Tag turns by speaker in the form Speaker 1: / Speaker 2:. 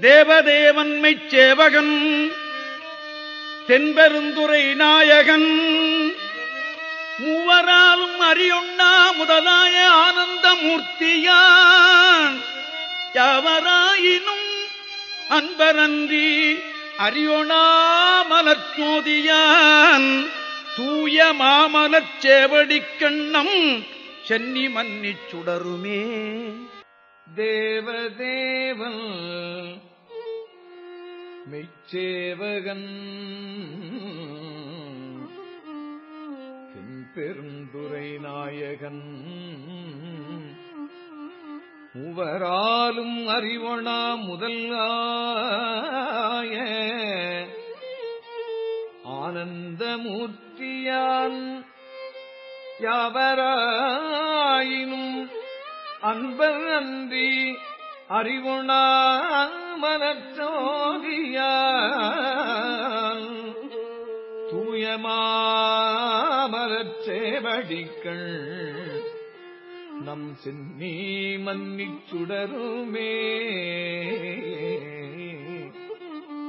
Speaker 1: தேவதேவன்மை சேவகன் தென்பெருந்துரை நாயகன். மூவராலும் அறியொண்ணா முதலாய ஆனந்தமூர்த்தியான். யாவராயினும் அன்பரன்றி அறியொணாமலச்சோதியான் தூய மாமலச் சேவடிக்கண்ணம் சென்னி மன்னிச் சுடருமே.
Speaker 2: தேவதேவன் மெய்ச்சேவகன். பெருந்துரை நாயகன். மூவராலும் அறிவொணா முதலாய ஆனந்தமூர்த்தியான். யாவராயினும் அன்பர் நன்றி அறிவுணா மனச்சோதியான் தூயமாமலச்சேவடிக்கள் நம் சென்னி மன்னிச்சுடருமே.